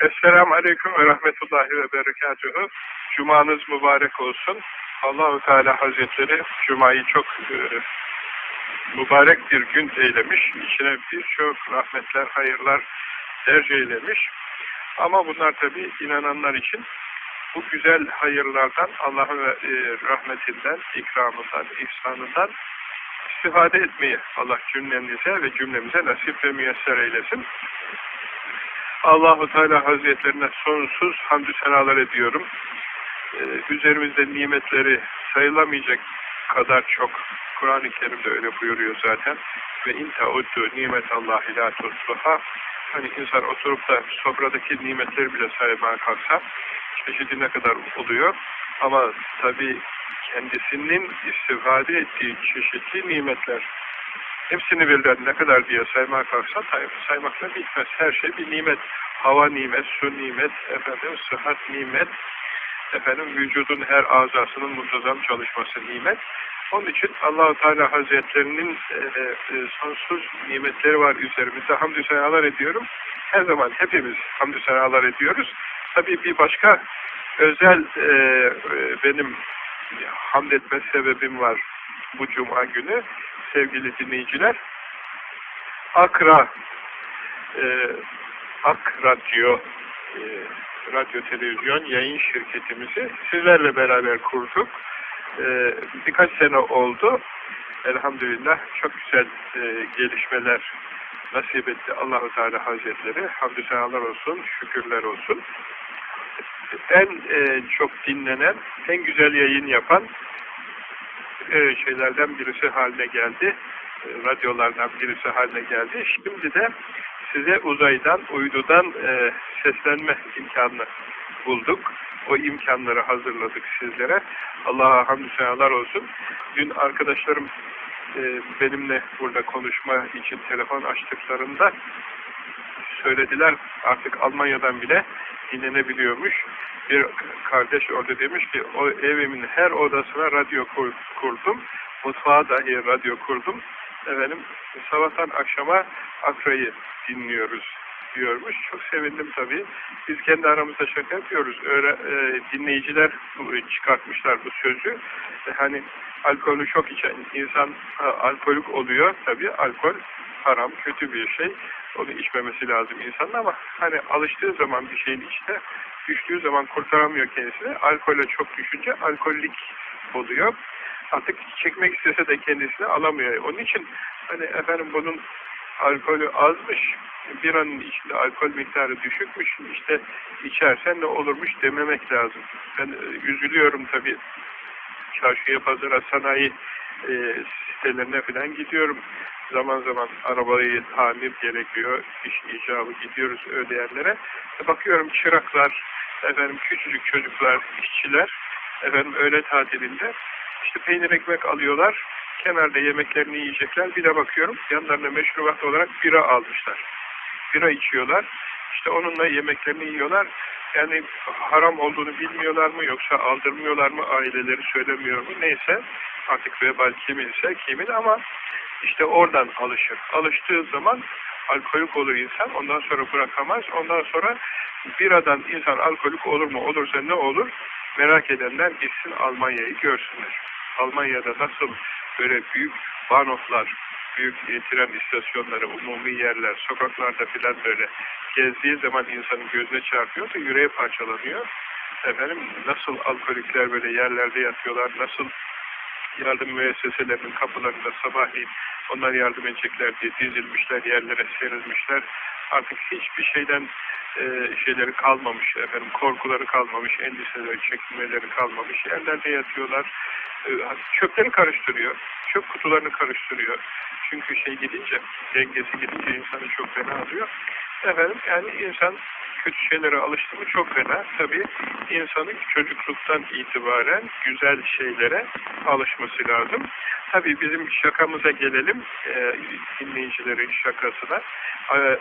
Esselamu Aleyküm ve Rahmetullahi ve Berekatuhu. Cumanız mübarek olsun. Allahu Teala Hazretleri Cuma'yı çok e, mübarek bir gün eylemiş. İçine birçok rahmetler, hayırlar derc eylemiş. Ama bunlar tabi inananlar için bu güzel hayırlardan, Allah'ın e, rahmetinden, ikramından, ihsanından istifade etmeyi Allah cümlemize ve cümlemize nasip ve müyesser eylesin. Allahu Teala Hazretlerine sonsuz hamdü senalar ediyorum. Ee, üzerimizde nimetleri sayılamayacak kadar çok. Kur'an-ı Kerim'de öyle buyuruyor zaten. Ve in tauddu nimet Allah ila tuhsuha. Hani insan oturup da sofradaki nimetleri bile saymaya kalksa çeşidi ne kadar oluyor. Ama tabi kendisinin istifade ettiği çeşitli nimetler hepsini birden ne kadar diye saymaya kalksa saymakla bitmez. Her şey bir nimet. Hava nimet, su nimet, efendim sıhhat nimet, efendim vücudun her azasının muntazam çalışması nimet. Onun için Allahu Teala Hazretlerinin e, e, sonsuz nimetleri var üzerimizde. Hamdü senalar ediyorum. Her zaman hepimiz hamdü senalar ediyoruz. Tabii bir başka özel e, e, benim hamd etme sebebim var bu cuma günü sevgili dinleyiciler. Akra e, Ak Radyo e, radyo televizyon yayın şirketimizi sizlerle beraber kurduk. E, birkaç sene oldu. Elhamdülillah çok güzel e, gelişmeler nasip etti Allahu Teala Hazretleri. Hamdü senalar olsun, şükürler olsun. En e, çok dinlenen, en güzel yayın yapan e, şeylerden birisi haline geldi. E, radyolardan birisi haline geldi. Şimdi de size uzaydan, uydudan e, seslenme imkanını bulduk. O imkanları hazırladık sizlere. Allah'a hamdü senalar olsun. Dün arkadaşlarım benimle burada konuşma için telefon açtıklarında söylediler artık Almanya'dan bile dinlenebiliyormuş. Bir kardeş orada demiş ki o evimin her odasına radyo kurdum. Mutfağa dahi radyo kurdum. Efendim sabahtan akşama Akra'yı dinliyoruz diyormuş. Çok sevindim tabii. Biz kendi aramızda şaka yapıyoruz. Öyle, e, dinleyiciler çıkartmışlar bu sözü. E, hani alkolü çok içen insan e, alkolik oluyor tabii. Alkol haram, kötü bir şey. Onu içmemesi lazım insanın ama hani alıştığı zaman bir şeyin içine düştüğü zaman kurtaramıyor kendisini. Alkole çok düşünce alkollik oluyor. Artık çekmek istese de kendisini alamıyor. Onun için hani efendim bunun alkolü azmış, bir anın içinde alkol miktarı düşükmüş, işte içersen ne olurmuş dememek lazım. Ben e, üzülüyorum tabii. Çarşıya, pazara, sanayi e, sitelerine falan gidiyorum. Zaman zaman arabayı tamir gerekiyor, iş icabı gidiyoruz öyle yerlere. E, bakıyorum çıraklar, efendim küçücük çocuklar, işçiler, efendim öğle tatilinde işte peynir ekmek alıyorlar, kenarda yemeklerini yiyecekler. Bir de bakıyorum yanlarına meşrubat olarak bira almışlar. Bira içiyorlar. İşte onunla yemeklerini yiyorlar. Yani haram olduğunu bilmiyorlar mı yoksa aldırmıyorlar mı aileleri söylemiyor mu neyse artık vebal kiminse kimin ama işte oradan alışır. Alıştığı zaman alkolik olur insan ondan sonra bırakamaz. Ondan sonra biradan insan alkolik olur mu olursa ne olur merak edenler gitsin Almanya'yı görsünler. Almanya'da nasıl böyle büyük banoflar, büyük tren istasyonları, umumi yerler, sokaklarda filan böyle gezdiği zaman insanın gözüne çarpıyor da yüreği parçalanıyor. Efendim nasıl alkolikler böyle yerlerde yatıyorlar, nasıl yardım müesseselerinin kapılarında sabahleyin onlar yardım edecekler diye dizilmişler, yerlere serilmişler. Artık hiçbir şeyden e, şeyleri kalmamış, efendim korkuları kalmamış, endişeleri, çekinmeleri kalmamış. Yerlerde yatıyorlar, e, çöpleri karıştırıyor, çöp kutularını karıştırıyor. Çünkü şey gidince, dengesi gidince insanı çok fena alıyor. Efendim yani insan kötü şeylere alıştı mı çok fena. Tabii insanın çocukluktan itibaren güzel şeylere alışması lazım. Tabii bizim şakamıza gelelim, e, dinleyicilerin şakasına. E,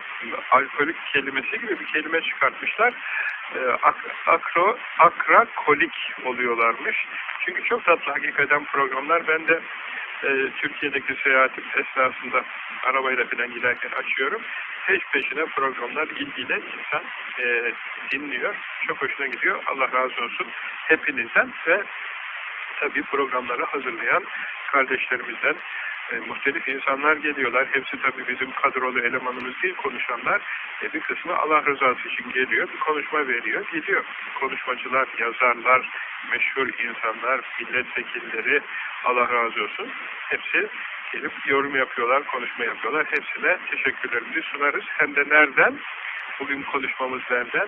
alkolik kelimesi gibi bir kelime çıkartmışlar. E, ak, akro, akra kolik oluyorlarmış. Çünkü çok tatlı hakikaten programlar. Ben de e, Türkiye'deki seyahatim esnasında arabayla falan giderken açıyorum. Peş peşine programlar ilgiyle insan e, dinliyor. Çok hoşuna gidiyor. Allah razı olsun hepinizden ve tabii programları hazırlayan kardeşlerimizden e, muhtelif insanlar geliyorlar. Hepsi tabii bizim kadrolu elemanımız değil konuşanlar. E, bir kısmı Allah rızası için geliyor. Bir konuşma veriyor. Gidiyor. Konuşmacılar, yazarlar, meşhur insanlar, milletvekilleri Allah razı olsun. Hepsi gelip yorum yapıyorlar, konuşma yapıyorlar. Hepsine teşekkürlerimizi sunarız. Hem de nereden? Bugün konuşmamız nereden?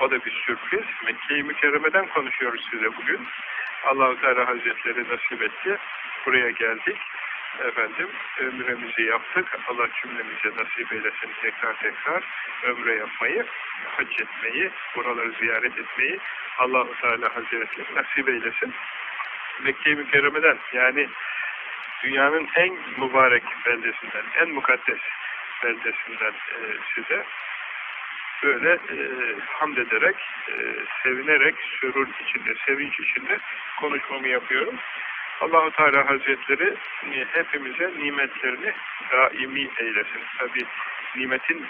O da bir sürpriz. Mekke-i Mükerreme'den konuşuyoruz size bugün. Allahu Teala Hazretleri nasip etti. Buraya geldik. Efendim, ömremizi yaptık. Allah cümlemize nasip eylesin tekrar tekrar ömre yapmayı, hac etmeyi, buraları ziyaret etmeyi Allahu Teala Hazretleri nasip eylesin. Mekke-i Mükerreme'den yani dünyanın en mübarek beldesinden, en mukaddes beldesinden e, size böyle e, hamd ederek, e, sevinerek, sürur içinde, sevinç içinde konuşmamı yapıyorum. Allahu Teala Hazretleri e, hepimize nimetlerini daimi eylesin. Tabi nimetin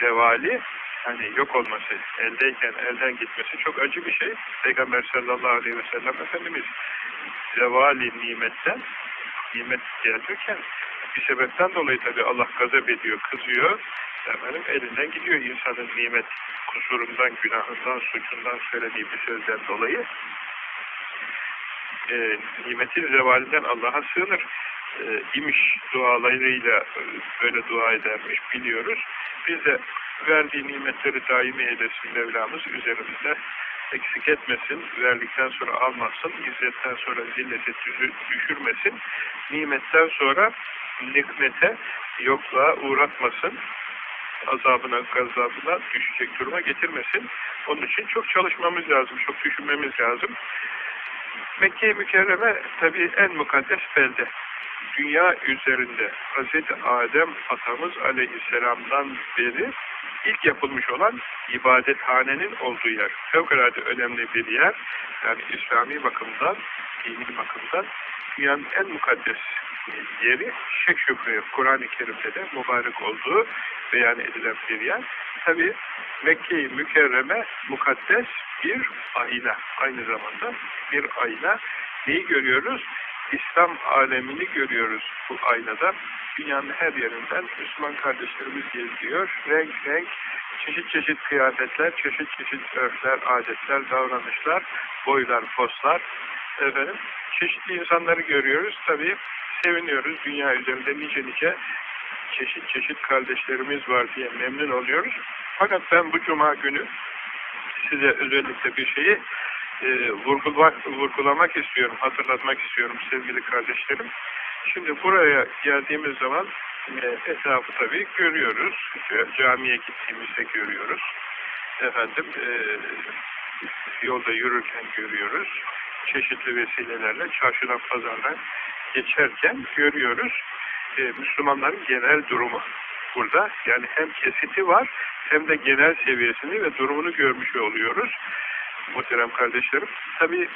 zevali, hani yok olması, eldeyken elden gitmesi çok acı bir şey. Peygamber sallallahu aleyhi ve sellem Efendimiz zevali nimetten, nimet gelirken bir sebepten dolayı tabi Allah gazap ediyor, kızıyor. Efendim elinden gidiyor insanın nimet kusurundan, günahından, suçundan söylediği bir sözden dolayı. E, nimetin zevalinden Allah'a sığınır. E, imiş dualarıyla böyle dua edermiş biliyoruz. Biz de verdiği nimetleri daimi eylesin Mevlamız üzerimizde eksik etmesin, verdikten sonra almasın, izzetten sonra zillete düşürmesin, nimetten sonra nikmete, yokluğa uğratmasın, azabına, gazabına düşecek duruma getirmesin. Onun için çok çalışmamız lazım, çok düşünmemiz lazım. Mekke-i Mükerreme tabi en mukaddes belde. Dünya üzerinde Hz. Adem atamız aleyhisselamdan beri ilk yapılmış olan ibadethanenin olduğu yer. Fevkalade önemli bir yer. Yani İslami bakımdan, dini bakımdan dünyanın en mukaddes yeri Şek Kur'an-ı Kerim'de de mübarek olduğu beyan edilen bir yer. Tabi Mekke-i Mükerreme mukaddes bir ayna. Aynı zamanda bir ayna. Neyi görüyoruz? İslam alemini görüyoruz bu aynada. Dünyanın her yerinden Müslüman kardeşlerimiz geziyor. Renk renk, çeşit çeşit kıyafetler, çeşit çeşit örfler, adetler, davranışlar, boylar, postlar. Efendim, çeşitli insanları görüyoruz. Tabii seviniyoruz. Dünya üzerinde nice nice çeşit çeşit kardeşlerimiz var diye memnun oluyoruz. Fakat ben bu cuma günü size özellikle bir şeyi e, vurgulamak, vurgulamak istiyorum, hatırlatmak istiyorum sevgili kardeşlerim. Şimdi buraya geldiğimiz zaman e, etrafı tabii görüyoruz. Camiye gittiğimizde görüyoruz. Efendim e, yolda yürürken görüyoruz. Çeşitli vesilelerle çarşıdan pazardan geçerken görüyoruz. E, Müslümanların genel durumu burada. Yani hem kesiti var hem de genel seviyesini ve durumunu görmüş oluyoruz. Muhterem kardeşlerim. Tabi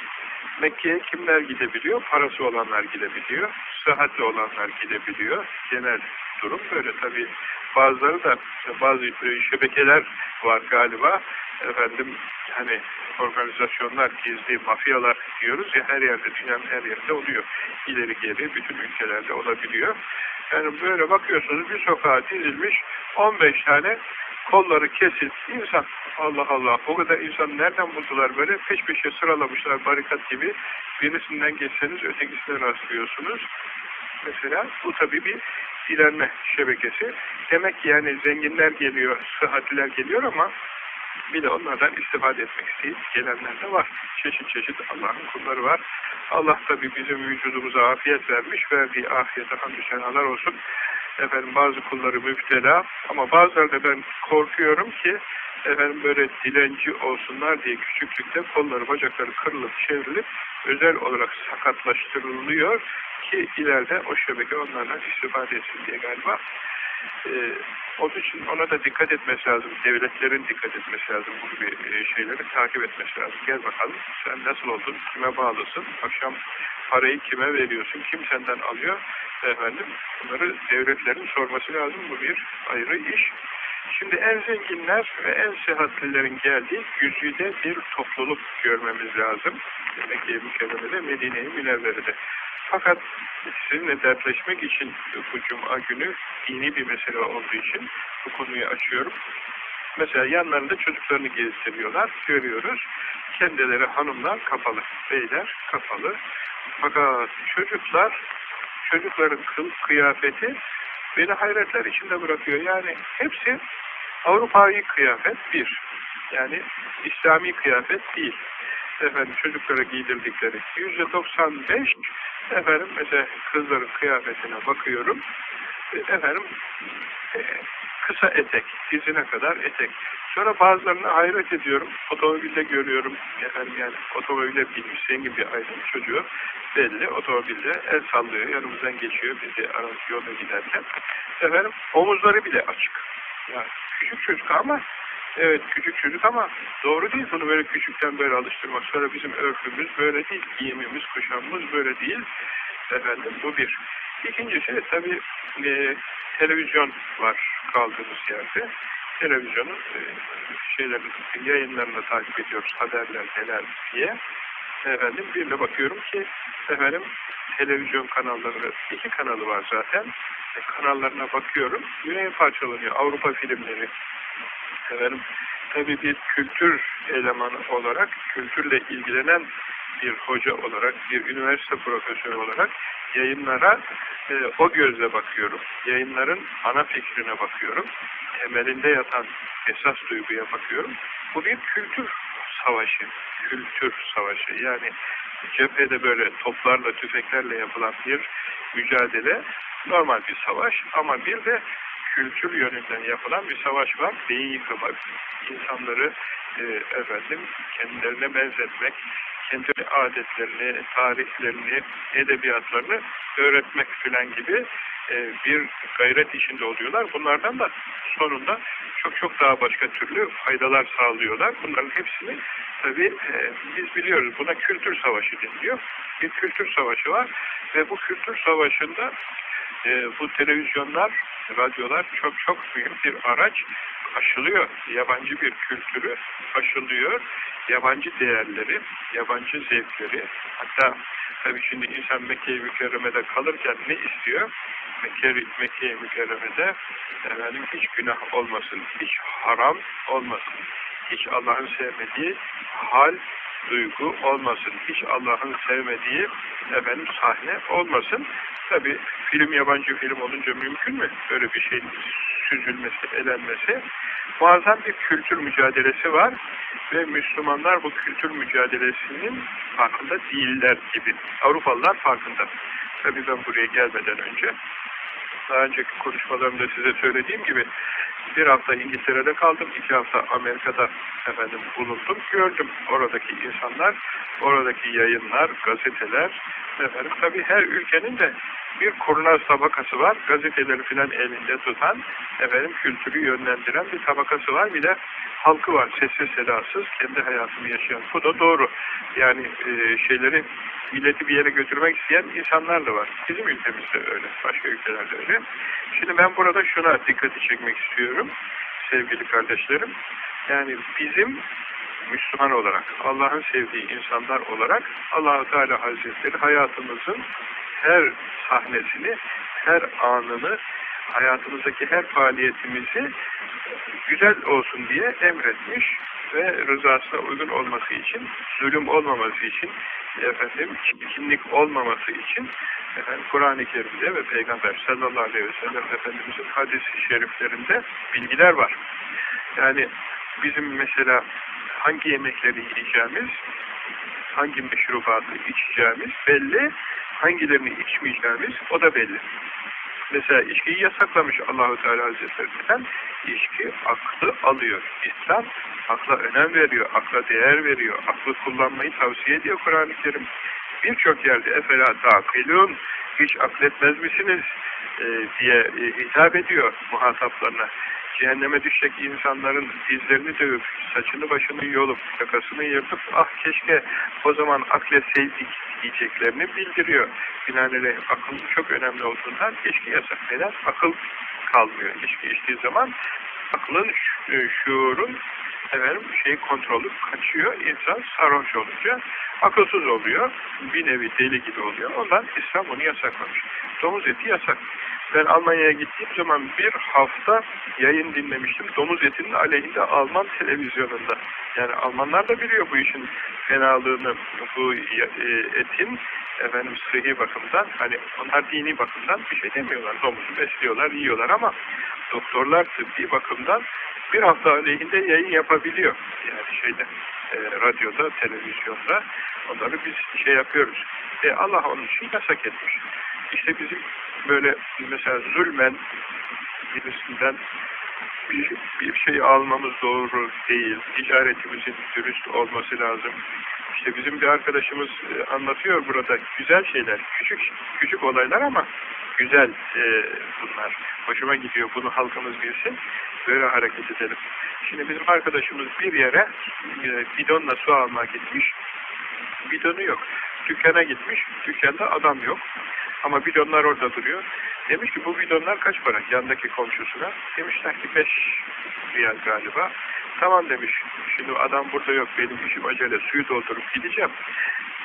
Mekke'ye kimler gidebiliyor? Parası olanlar gidebiliyor. Sıhhatli olanlar gidebiliyor. Genel durum böyle. Tabi bazıları da bazı şebekeler var galiba. Efendim hani organizasyonlar, gizli mafyalar diyoruz ya her yerde, dünyanın her yerinde oluyor. İleri geri bütün ülkelerde olabiliyor. Yani böyle bakıyorsunuz bir sokağa dizilmiş 15 tane kolları kesin insan. Allah Allah o kadar insan nereden buldular böyle? Peş peşe sıralamışlar barikat gibi. Birisinden geçseniz ötekisine rastlıyorsunuz. Mesela bu tabi bir dilenme şebekesi. Demek ki yani zenginler geliyor sıhhatliler geliyor ama bir de onlardan istifade etmek isteyip gelenler de var. Çeşit çeşit Allah'ın kulları var. Allah tabi bizim vücudumuza afiyet vermiş. Verdiği afiyete hamdü senalar olsun. Efendim bazı kulları müptela ama bazıları da ben korkuyorum ki efendim böyle dilenci olsunlar diye küçüklükte kolları bacakları kırılıp çevrilip özel olarak sakatlaştırılıyor ki ileride o şebeke onlardan istifade etsin diye galiba. E, onun için ona da dikkat etmesi lazım. Devletlerin dikkat etmesi lazım. Bu gibi e, şeyleri takip etmesi lazım. Gel bakalım sen nasıl oldun? Kime bağlısın? Akşam parayı kime veriyorsun? Kim senden alıyor? Efendim bunları devletlerin sorması lazım. Bu bir ayrı iş. Şimdi en zenginler ve en sıhhatlilerin geldiği güzide bir topluluk görmemiz lazım. Mekke-i Mükerreme'de, Medine-i Münevvere'de. Fakat sizinle dertleşmek için bu cuma günü dini bir mesele olduğu için bu konuyu açıyorum. Mesela yanlarında çocuklarını gezdiriyorlar, görüyoruz. Kendileri hanımlar kapalı, beyler kapalı. Fakat çocuklar, çocukların kıl, kıyafeti beni hayretler içinde bırakıyor. Yani hepsi Avrupa'yı kıyafet bir. Yani İslami kıyafet değil. Efendim çocuklara giydirdikleri yüzde 95 efendim mesela kızların kıyafetine bakıyorum efendim e, kısa etek, dizine kadar etek. Sonra bazılarına hayret ediyorum. Otomobilde görüyorum. Efendim yani otomobile binmiş zengin bir aydın çocuğu belli. Otomobilde el sallıyor. Yanımızdan geçiyor bizi araç yolda giderken. Efendim omuzları bile açık. Yani küçük çocuk ama evet küçük çocuk ama doğru değil bunu böyle küçükten böyle alıştırmak. Sonra bizim örfümüz böyle değil. Giyimimiz, kuşamımız böyle değil. Efendim bu bir. İkincisi tabii e, televizyon var kaldığımız yerde. Televizyonun e, şeylerin, yayınlarını takip ediyoruz. Haberler neler diye. Efendim bir de bakıyorum ki efendim televizyon kanalları, iki kanalı var zaten. E, kanallarına bakıyorum. Yüreğim parçalanıyor. Avrupa filmleri. Efendim tabii bir kültür elemanı olarak, kültürle ilgilenen bir hoca olarak, bir üniversite profesörü olarak yayınlara e, o gözle bakıyorum. Yayınların ana fikrine bakıyorum. Temelinde yatan esas duyguya bakıyorum. Bu bir kültür savaşı. Kültür savaşı. Yani cephede böyle toplarla, tüfeklerle yapılan bir mücadele normal bir savaş ama bir de kültür yönünden yapılan bir savaş var. Beyin yıkamak, insanları e, efendim kendilerine benzetmek, kendi adetlerini, tarihlerini, edebiyatlarını öğretmek filan gibi e, bir gayret içinde oluyorlar. Bunlardan da sonunda çok çok daha başka türlü faydalar sağlıyorlar. Bunların hepsini tabi e, biz biliyoruz. Buna kültür savaşı deniliyor. Bir kültür savaşı var ve bu kültür savaşında e, bu televizyonlar, radyolar çok çok büyük bir araç aşılıyor. Yabancı bir kültürü aşılıyor. Yabancı değerleri, yabancı zevkleri. Hatta tabii şimdi insan Mekke-i Mükerreme'de kalırken ne istiyor? Mekke-i Mekke Mükerreme'de efendim, hiç günah olmasın, hiç haram olmasın, hiç Allah'ın sevmediği hal, duygu olmasın. Hiç Allah'ın sevmediği efendim sahne olmasın. Tabi film yabancı film olunca mümkün mü? Böyle bir şeyin süzülmesi, elenmesi. Muazzam bir kültür mücadelesi var ve Müslümanlar bu kültür mücadelesinin farkında değiller gibi. Avrupalılar farkında. Tabi ben buraya gelmeden önce daha önceki konuşmalarımda size söylediğim gibi bir hafta İngiltere'de kaldım, iki hafta Amerika'da efendim bulundum, gördüm oradaki insanlar, oradaki yayınlar, gazeteler, efendim tabii her ülkenin de bir kurnaz tabakası var, gazeteleri filan elinde tutan, efendim kültürü yönlendiren bir tabakası var, bir de halkı var, sessiz sedasız, kendi hayatını yaşayan. Bu da doğru. Yani e, şeyleri, milleti bir yere götürmek isteyen insanlar da var. Bizim ülkemizde öyle, başka ülkelerde öyle. Şimdi ben burada şuna dikkati çekmek istiyorum sevgili kardeşlerim. Yani bizim Müslüman olarak, Allah'ın sevdiği insanlar olarak allah Teala Hazretleri hayatımızın her sahnesini, her anını, hayatımızdaki her faaliyetimizi güzel olsun diye emretmiş ve rızasına uygun olması için, zulüm olmaması için, efendim çirkinlik olmaması için efendim Kur'an-ı Kerim'de ve Peygamber sallallahu aleyhi ve sellem Efendimiz'in hadis-i şeriflerinde bilgiler var. Yani bizim mesela hangi yemekleri yiyeceğimiz, hangi meşrubatı içeceğimiz belli, hangilerini içmeyeceğimiz o da belli. Mesela içkiyi yasaklamış Allahu Teala Hazretleri'nden. İçki aklı alıyor. İslam akla önem veriyor, akla değer veriyor, aklı kullanmayı tavsiye ediyor Kur'an-ı Kerim. Birçok yerde efela takilun hiç akletmez misiniz? E, diye e, hitap ediyor muhataplarına. Cehenneme düşecek insanların dizlerini dövüp, saçını başını yolup, yakasını yırtıp, ah keşke o zaman akletseydik diyeceklerini bildiriyor. Binaenaleyh akıl çok önemli olduğundan keşke yasak. Neden? Akıl kalmıyor. İçki içtiği zaman aklın, e, şuurun efendim, şey kontrolü kaçıyor. İnsan sarhoş olunca akılsız oluyor. Bir nevi deli gibi oluyor. Ondan İslam bunu yasaklamış. Domuz eti yasak. Ben Almanya'ya gittiğim zaman bir hafta yayın dinlemiştim. Domuz etinin aleyhinde Alman televizyonunda. Yani Almanlar da biliyor bu işin fenalığını, bu e, etin efendim sıhhi bakımdan, hani onlar dini bakımdan bir şey demiyorlar. Domuzu besliyorlar, yiyorlar ama doktorlar tıbbi bakımdan bir hafta aleyhinde yayın yapabiliyor. Yani şeyde, e, radyoda, televizyonda onları biz şey yapıyoruz. E Allah onun için yasak etmiş. İşte bizim böyle mesela zulmen birisinden bir, bir şey almamız doğru değil. Ticaretimizin dürüst olması lazım. İşte bizim bir arkadaşımız e, anlatıyor burada güzel şeyler, küçük küçük olaylar ama güzel e, bunlar. Hoşuma gidiyor bunu halkımız bilsin. Böyle hareket edelim. Şimdi bizim arkadaşımız bir yere e, bidonla su almak gitmiş. Bidonu yok. Dükkana gitmiş. Dükkanda adam yok. Ama bidonlar orada duruyor. Demiş ki bu bidonlar kaç para? Yandaki komşusuna. Demişler ki 5 riyal galiba. Tamam demiş. Şimdi adam burada yok. Benim işim acele. Suyu doldurup gideceğim.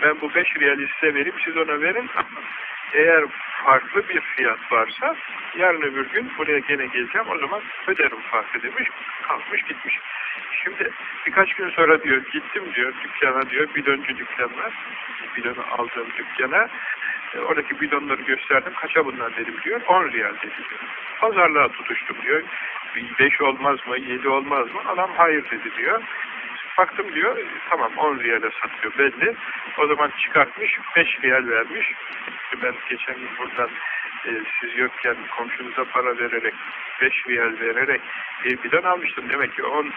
Ben bu 5 riyali size vereyim. Siz ona verin. Eğer farklı bir fiyat varsa yarın öbür gün buraya gene geleceğim. O zaman öderim farkı demiş. Kalkmış gitmiş. Şimdi birkaç gün sonra diyor gittim diyor dükkana diyor bidoncu dükkan. Bidonu aldığım dükkana e, oradaki bidonları gösterdim. Kaça bunlar dedim diyor. 10 riyal dedi diyor. Pazarlığa tutuştum diyor. 5 olmaz mı? 7 olmaz mı? Adam hayır dedi diyor. Baktım diyor, tamam 10 riyale satıyor belli. O zaman çıkartmış, 5 riyal vermiş. Ben geçen gün buradan e, siz yokken komşunuza para vererek, 5 riyal vererek bir bidon almıştım. Demek ki 10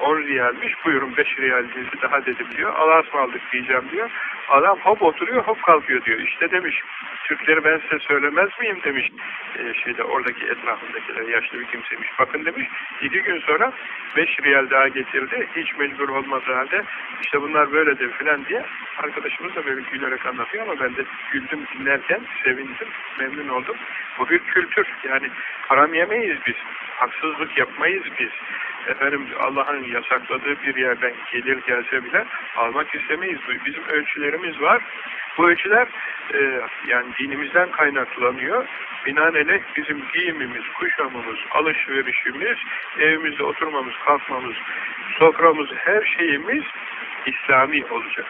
10 riyalmiş, buyurun 5 riyalinizi daha dedim diyor. Allah'a ısmarladık diyeceğim diyor. Adam hop oturuyor, hop kalkıyor diyor. İşte demiş, Türkleri ben size söylemez miyim demiş. E, şeyde oradaki etrafındakiler yaşlı bir kimseymiş. Bakın demiş, 7 gün sonra 5 riyal daha getirdi. Hiç mecbur olmadığı halde işte bunlar böyledir filan diye arkadaşımız da böyle gülerek anlatıyor ama ben de güldüm dinlerken sevindim, memnun oldum. Bu bir kültür. Yani haram yemeyiz biz. Haksızlık yapmayız biz efendim Allah'ın yasakladığı bir yerden gelir gelse bile almak istemeyiz. Bizim ölçülerimiz var. Bu ölçüler e, yani dinimizden kaynaklanıyor. Binaenaleyh bizim giyimimiz, kuşamımız, alışverişimiz, evimizde oturmamız, kalkmamız, soframız, her şeyimiz İslami olacak.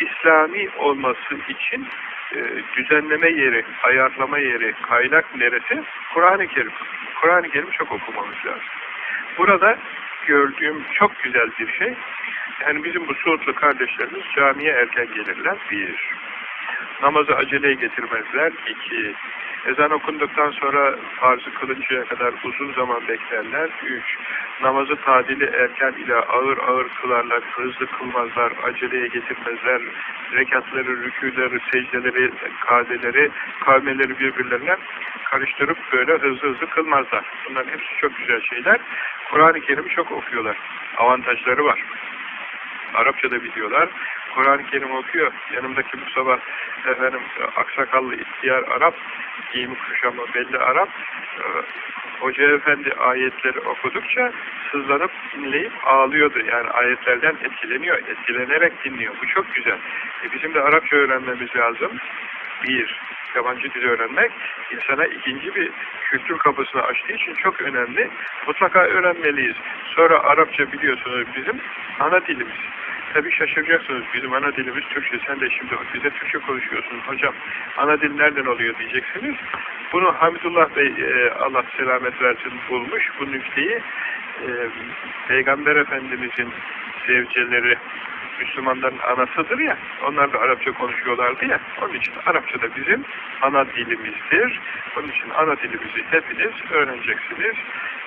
İslami olması için e, düzenleme yeri, ayarlama yeri, kaynak neresi? Kur'an-ı Kerim. Kur'an-ı Kerim çok okumamız lazım. Burada gördüğüm çok güzel bir şey. Yani bizim bu Suudlu kardeşlerimiz camiye erken gelirler. Bir. Namazı aceleye getirmezler. İki. Ezan okunduktan sonra farzı kılıncaya kadar uzun zaman beklerler. Üç. Namazı tadili erken ile ağır ağır kılarlar. Hızlı kılmazlar. Aceleye getirmezler. Rekatları, rüküleri, secdeleri, kadeleri, kavmeleri birbirlerine karıştırıp böyle hızlı hızlı kılmazlar. Bunların hepsi çok güzel şeyler. Kur'an-ı Kerim'i çok okuyorlar. Avantajları var. Arapça da biliyorlar. Kur'an-ı Kerim okuyor. Yanımdaki bu sabah efendim aksakallı ihtiyar Arap, giyim kuşamı belli Arap. E, Hoca Efendi ayetleri okudukça sızlanıp dinleyip ağlıyordu. Yani ayetlerden etkileniyor. Etkilenerek dinliyor. Bu çok güzel. E bizim de Arapça öğrenmemiz lazım. Bir, yabancı dil öğrenmek insana ikinci bir kültür kapısını açtığı için çok önemli. Mutlaka öğrenmeliyiz. Sonra Arapça biliyorsunuz bizim ana dilimiz. Tabi şaşıracaksınız. Bizim ana dilimiz Türkçe. Sen de şimdi bize Türkçe konuşuyorsun hocam. Ana dil nereden oluyor diyeceksiniz. Bunu Hamidullah Bey e, Allah selamet versin bulmuş. Bu nükteyi e, Peygamber Efendimizin sevceleri Müslümanların anasıdır ya, onlar da Arapça konuşuyorlardı ya, onun için Arapça da bizim ana dilimizdir. Onun için ana dilimizi hepiniz öğreneceksiniz.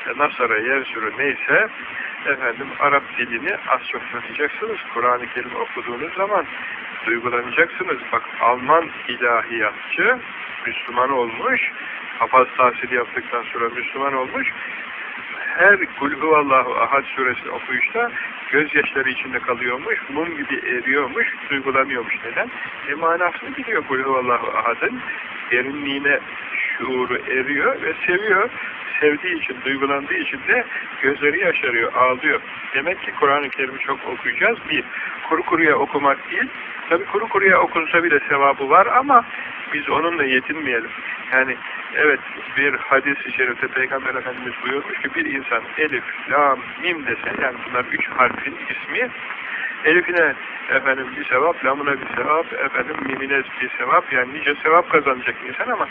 E, Nasara, Yersürü neyse, efendim Arap dilini az çok tanıyacaksınız. Kur'an-ı Kerim okuduğunuz zaman duygulanacaksınız. Bak Alman ilahiyatçı, Müslüman olmuş, hafaz tahsili yaptıktan sonra Müslüman olmuş. Her Kulhuvallahu Ahad suresini okuyuşta gözyaşları içinde kalıyormuş, mum gibi eriyormuş, duygulanıyormuş. Neden? E manasını biliyor Kulhuvallahu Ahad'ın. Derinliğine şuuru eriyor ve seviyor. Sevdiği için, duygulandığı için de gözleri yaşarıyor, ağlıyor. Demek ki Kur'an-ı Kerim'i çok okuyacağız. Bir, kuru kuruya okumak değil, tabi kuru kuruya okunsa bile sevabı var ama biz onunla yetinmeyelim. Yani evet bir hadis-i şerifte Peygamber Efendimiz buyurmuş ki bir insan elif, lam, mim dese yani bunlar üç harfin ismi Elifine efendim bir sevap, lamına bir sevap, efendim mimine bir sevap yani nice sevap kazanacak insan ama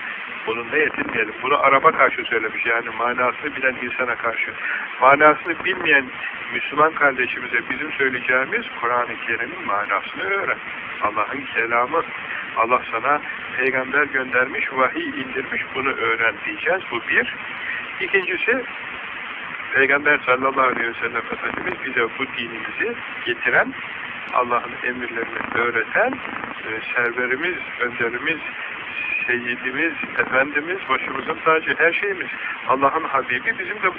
bununla yetinmeyelim. Bunu araba karşı söylemiş yani manasını bilen insana karşı. Manasını bilmeyen Müslüman kardeşimize bizim söyleyeceğimiz Kur'an-ı Kerim'in manasını öğren. Allah'ın kelamı. Allah sana peygamber göndermiş, vahiy indirmiş, bunu öğren diyeceğiz. Bu bir. İkincisi, Peygamber sallallahu aleyhi ve sellem Efendimiz bize bu dinimizi getiren, Allah'ın emirlerini öğreten, e, serverimiz, önderimiz, seyyidimiz, efendimiz, başımızın tacı, her şeyimiz. Allah'ın Habibi bizim de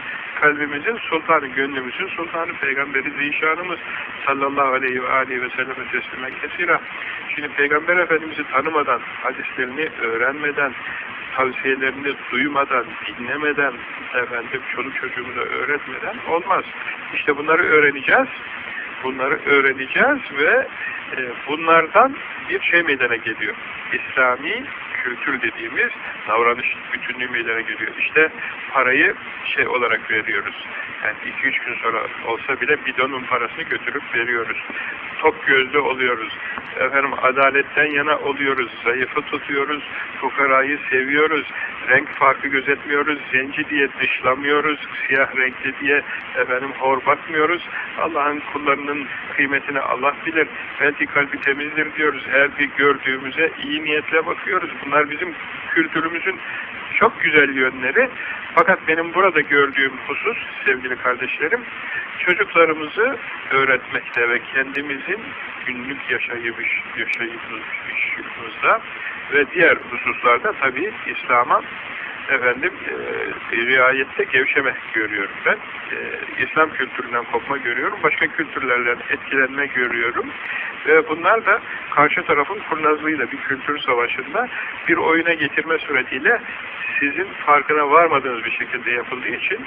kalbimizin sultanı, gönlümüzün sultanı, peygamberi zişanımız sallallahu aleyhi ve aleyhi ve selleme teslime kesira. Şimdi peygamber efendimizi tanımadan, hadislerini öğrenmeden, tavsiyelerini duymadan, dinlemeden, efendim çoluk çocuğumuza öğretmeden olmaz. İşte bunları öğreneceğiz. Bunları öğreneceğiz ve e, bunlardan bir şey meydana geliyor. İslami kültür dediğimiz davranış bütünlüğü meydana geliyor. İşte parayı şey olarak veriyoruz. Yani iki üç gün sonra olsa bile bidonun parasını götürüp veriyoruz. Top gözlü oluyoruz. Efendim adaletten yana oluyoruz. Zayıfı tutuyoruz. Fukarayı seviyoruz. Renk farkı gözetmiyoruz. Zenci diye dışlamıyoruz. Siyah renkli diye efendim hor bakmıyoruz. Allah'ın kullarının kıymetini Allah bilir. Belki kalbi temizdir diyoruz. Her bir gördüğümüze iyi niyetle bakıyoruz. Bunlar bizim kültürümüzün çok güzel yönleri. Fakat benim burada gördüğüm husus sevgili kardeşlerim, çocuklarımızı öğretmekte ve kendimizin günlük yaşayış, yaşayışımızda ve diğer hususlarda tabii İslam'a efendim e, riayette gevşeme görüyorum ben. E, İslam kültüründen kopma görüyorum. Başka kültürlerden etkilenme görüyorum. Ve bunlar da karşı tarafın kurnazlığıyla bir kültür savaşında bir oyuna getirme suretiyle sizin farkına varmadığınız bir şekilde yapıldığı için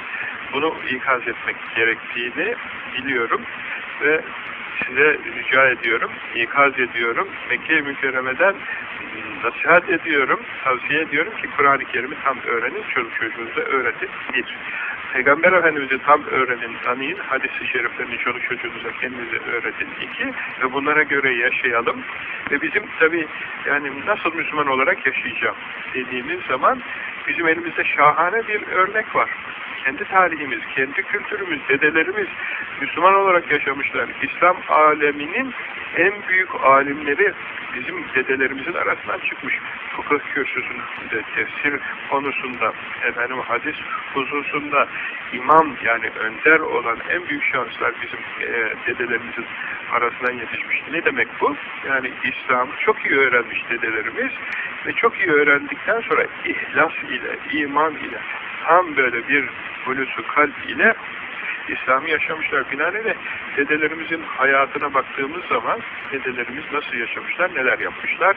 bunu ikaz etmek gerektiğini biliyorum. Ve size rica ediyorum, ikaz ediyorum. Mekke-i Mükerreme'den nasihat ediyorum, tavsiye ediyorum ki Kur'an-ı Kerim'i tam öğrenin, çocuk öğretin. Bir. Peygamber Efendimiz'i tam öğrenin, tanıyın, hadis-i şeriflerini çoluk çocuğunuza kendinize öğretin. İki, ve bunlara göre yaşayalım. Ve bizim tabi yani nasıl Müslüman olarak yaşayacağım dediğimiz zaman bizim elimizde şahane bir örnek var. Kendi tarihimiz, kendi kültürümüz, dedelerimiz Müslüman olarak yaşamışlar. İslam aleminin en büyük alimleri bizim dedelerimizin arasından çıkmış. Fıkıh kürsüsünde, tefsir konusunda, efendim hadis hususunda imam yani önder olan en büyük şanslar bizim e, dedelerimizin arasından yetişmiş. Ne demek bu? Yani İslam'ı çok iyi öğrenmiş dedelerimiz ve çok iyi öğrendikten sonra ihlas ile, iman ile tam böyle bir hulusu kalp ile İslam'ı yaşamışlar. Binaenaleyh dedelerimizin hayatına baktığımız zaman dedelerimiz nasıl yaşamışlar, neler yapmışlar,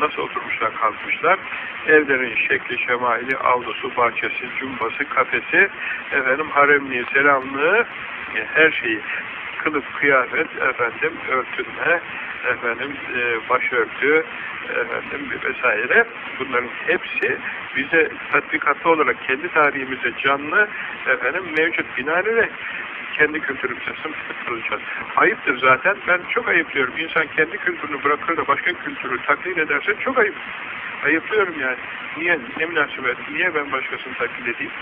nasıl oturmuşlar, kalkmışlar, evlerin şekli, şemaili, avlusu, bahçesi, cumbası, kafesi, efendim haremliği, selamlığı, e, her şeyi kılıf, kıyafet, efendim, örtünme, efendim, e, başörtü, efendim, vesaire. Bunların hepsi bize tatbikatlı olarak kendi tarihimize canlı efendim mevcut. Binaenaleyh kendi kültürümüze sımsıkılacağız. Ayıptır zaten. Ben çok ayıplıyorum. İnsan kendi kültürünü bırakır da başka kültürü taklit ederse çok ayıp. Ayıplıyorum yani. Niye? Ne münasebet? Niye ben başkasını taklit edeyim?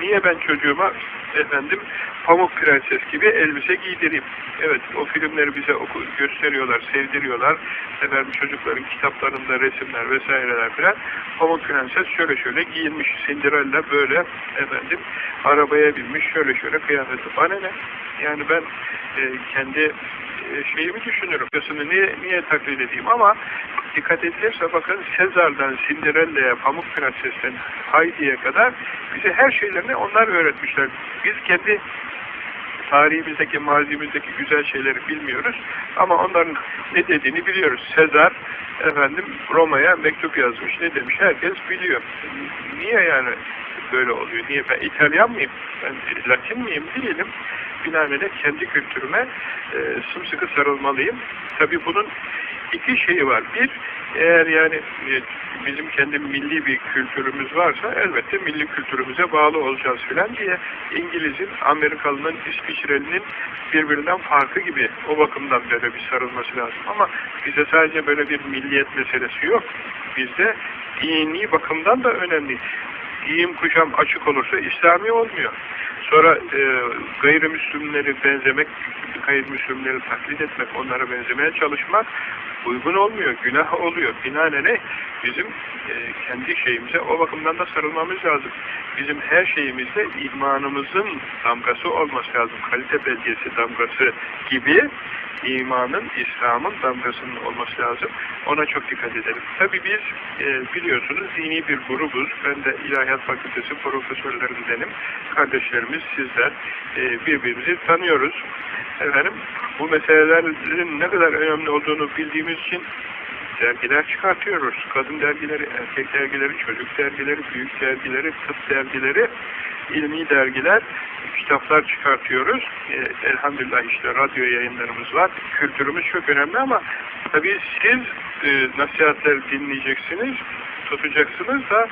Niye ben çocuğuma efendim pamuk prenses gibi elbise giydireyim? Evet o filmleri bize oku, gösteriyorlar, sevdiriyorlar. Efendim çocukların kitaplarında resimler vesaireler filan. Pamuk prenses şöyle şöyle giyinmiş. Cinderella böyle efendim arabaya binmiş şöyle şöyle kıyafeti. Bana ne? Yani ben e, kendi e, şeyimi düşünürüm. Yasını niye, niye taklit edeyim ama dikkat edilirse bakın Sezar'dan Cinderella'ya, Pamuk Prenses'ten Heidi'ye kadar bize her şeylerini onlar öğretmişler. Biz kendi tarihimizdeki, mazimizdeki güzel şeyleri bilmiyoruz ama onların ne dediğini biliyoruz. Sezar efendim Roma'ya mektup yazmış. Ne demiş? Herkes biliyor. Niye yani böyle oluyor? Niye? Ben İtalyan mıyım? Ben Latin miyim? Değilim. Binaenaleyh kendi kültürüme e, sımsıkı sarılmalıyım. Tabii bunun iki şeyi var. Bir, eğer yani e, bizim kendi milli bir kültürümüz varsa elbette milli kültürümüze bağlı olacağız filan diye İngiliz'in, Amerikalı'nın, İsviçreli'nin birbirinden farkı gibi o bakımdan böyle bir sarılması lazım. Ama bize sadece böyle bir milliyet meselesi yok. Bizde dini bakımdan da önemli. Giyim kuşam açık olursa İslami olmuyor. Sonra e, gayrimüslimleri benzemek, gayrimüslimleri taklit etmek, onlara benzemeye çalışmak uygun olmuyor, günah oluyor. Binaenaleyh bizim e, kendi şeyimize o bakımdan da sarılmamız lazım. Bizim her şeyimizde imanımızın damgası olması lazım. Kalite belgesi damgası gibi imanın, İslam'ın damgasının olması lazım. Ona çok dikkat edelim. Tabii biz e, biliyorsunuz dini bir grubuz. Ben de İlahiyat Fakültesi profesörlerindenim. Kardeşlerimiz, sizler e, birbirimizi tanıyoruz. Efendim, bu meselelerin ne kadar önemli olduğunu bildiğimiz için dergiler çıkartıyoruz. Kadın dergileri, erkek dergileri, çocuk dergileri, büyük dergileri, tıp dergileri, ilmi dergiler, kitaplar çıkartıyoruz. E, elhamdülillah işte radyo yayınlarımız var. Kültürümüz çok önemli ama tabii siz e, nasihatleri dinleyeceksiniz, tutacaksınız da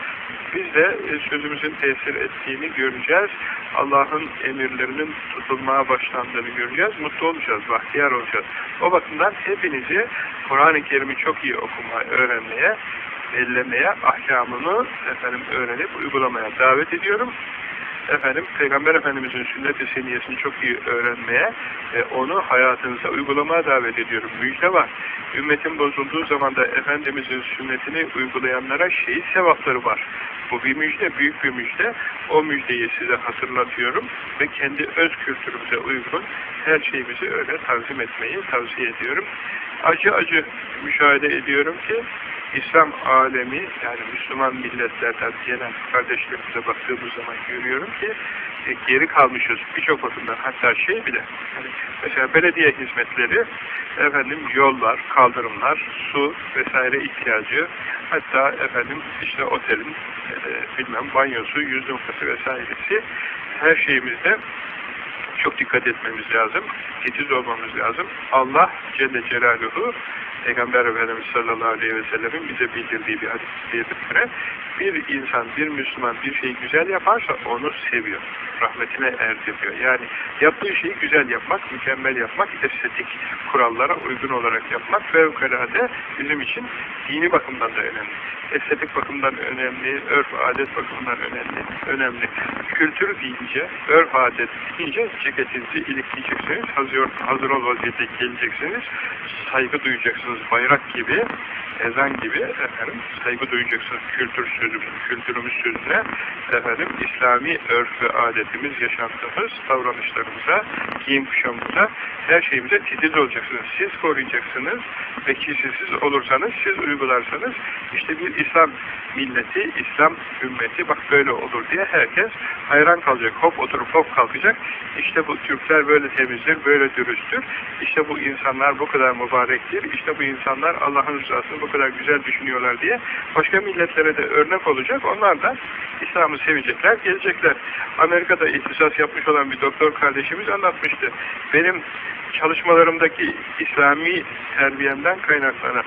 biz de sözümüzün tesir ettiğini göreceğiz. Allah'ın emirlerinin tutulmaya başlandığını göreceğiz. Mutlu olacağız, bahtiyar olacağız. O bakımdan hepinizi Kur'an-ı Kerim'i çok iyi okumaya, öğrenmeye, ellemeye, ahkamını efendim öğrenip uygulamaya davet ediyorum efendim Peygamber Efendimizin sünnet-i seniyesini çok iyi öğrenmeye, e, onu hayatınıza uygulamaya davet ediyorum. Müjde var. Ümmetin bozulduğu zaman da Efendimizin sünnetini uygulayanlara şehit sevapları var. Bu bir müjde, büyük bir müjde. O müjdeyi size hatırlatıyorum ve kendi öz kültürümüze uygun her şeyimizi öyle tanzim etmeyi tavsiye ediyorum. Acı acı müşahede ediyorum ki İslam alemi yani Müslüman milletlerden gelen kardeşlerimize baktığımız zaman görüyorum ki e, geri kalmışız birçok bakımdan hatta şey bile. Hani mesela belediye hizmetleri efendim yollar, kaldırımlar, su vesaire ihtiyacı hatta efendim işte otelin e, bilmem banyosu, yüz noktası vesairesi her şeyimizde çok dikkat etmemiz lazım. Titiz olmamız lazım. Allah Celle Celaluhu Peygamber Efendimiz sallallahu aleyhi ve sellemin bize bildirdiği bir hadis göre bir insan, bir Müslüman bir şeyi güzel yaparsa onu seviyor. Rahmetine erdiriyor. Yani yaptığı şeyi güzel yapmak, mükemmel yapmak, estetik kurallara uygun olarak yapmak fevkalade bizim için dini bakımdan da önemli. Estetik bakımdan önemli, örf adet bakımından önemli. önemli. Kültür deyince, örf adet deyince ceketinizi ilikleyeceksiniz, hazır, hazır ol vaziyette geleceksiniz, saygı duyacaksınız bayrak gibi, ezan gibi efendim saygı duyacaksınız kültür sözümüz, kültürümüz sözüne efendim İslami örf ve adetimiz, yaşantımız, davranışlarımıza, giyim kuşamımıza, her şeyimize titiz olacaksınız. Siz koruyacaksınız ve kimsesiz olursanız, siz uygularsanız işte bir İslam milleti, İslam ümmeti bak böyle olur diye herkes hayran kalacak. Hop oturup hop kalkacak. İşte bu Türkler böyle temizdir, böyle dürüsttür. İşte bu insanlar bu kadar mübarektir. İşte bu insanlar Allah'ın rızasını bu kadar güzel düşünüyorlar diye başka milletlere de örnek olacak. Onlar da İslam'ı sevecekler, gelecekler. Amerika'da ihtisas yapmış olan bir doktor kardeşimiz anlatmıştı. Benim çalışmalarımdaki İslami terbiyemden kaynaklanan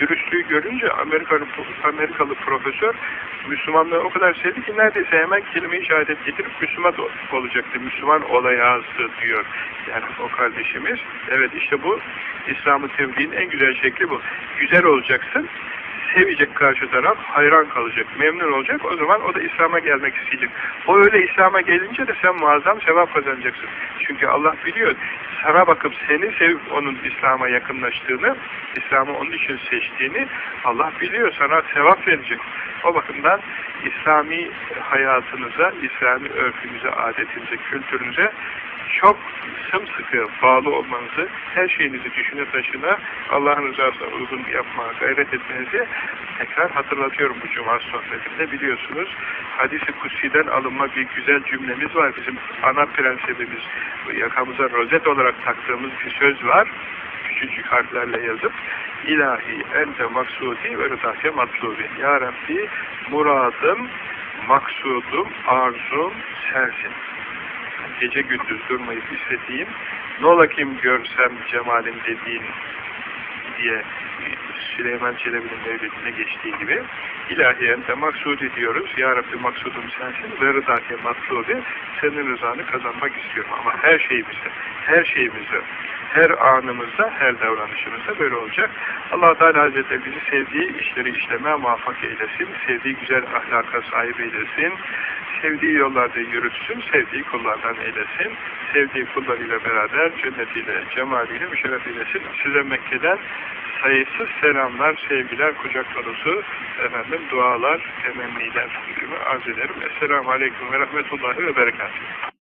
dürüstlüğü görünce Amerikalı, Amerikalı profesör Müslümanlığı o kadar sevdi ki neredeyse hemen kelime-i şehadet getirip Müslüman olacaktı. Müslüman olayağızdı diyor. Yani o kardeşimiz. Evet işte bu İslam'ı tebliğin en güzel şekli bu. Güzel olacaksın sevecek karşı taraf, hayran kalacak, memnun olacak. O zaman o da İslam'a gelmek isteyecek. O öyle İslam'a gelince de sen muazzam sevap kazanacaksın. Çünkü Allah biliyor, sana bakıp seni sevip onun İslam'a yakınlaştığını, İslam'ı onun için seçtiğini Allah biliyor, sana sevap verecek. O bakımdan İslami hayatınıza, İslami örfünüze, adetinize, kültürünüze çok sımsıkı bağlı olmanızı, her şeyinizi düşüne taşına Allah'ın rızasına uygun yapmaya gayret etmenizi tekrar hatırlatıyorum bu cuma sohbetimde. Biliyorsunuz hadisi kutsi'den alınma bir güzel cümlemiz var. Bizim ana prensibimiz yakamıza rozet olarak taktığımız bir söz var. Küçücük harflerle yazıp İlahi ente maksudi ve rızake matlubi. Ya Rabbi muradım, maksudum, arzum sensin. Gece gündüz durmayıp ola kim görsem cemalin dediğin diye Süleyman Çelebi'nin mevlidine geçtiği gibi ilahi ente maksudi diyoruz. Ya Rabbi maksudum sensin ve rızake matlubi senin rızanı kazanmak istiyorum. Ama her şeyimizde, her şeyimizde, her anımızda, her davranışımızda böyle olacak. allah Teala Hazretleri bizi sevdiği işleri işlemeye muvaffak eylesin. Sevdiği güzel ahlaka sahip eylesin. Sevdiği yollarda yürütsün, sevdiği kullardan eylesin. Sevdiği kullarıyla beraber cennetiyle, cemaliyle müşerref eylesin. Size Mekke'den sayısız selamlar, sevgiler, kucak dolusu efendim dualar, temenniler arz ederim. Esselamu Aleyküm ve Rahmetullahi ve Berekatuhu.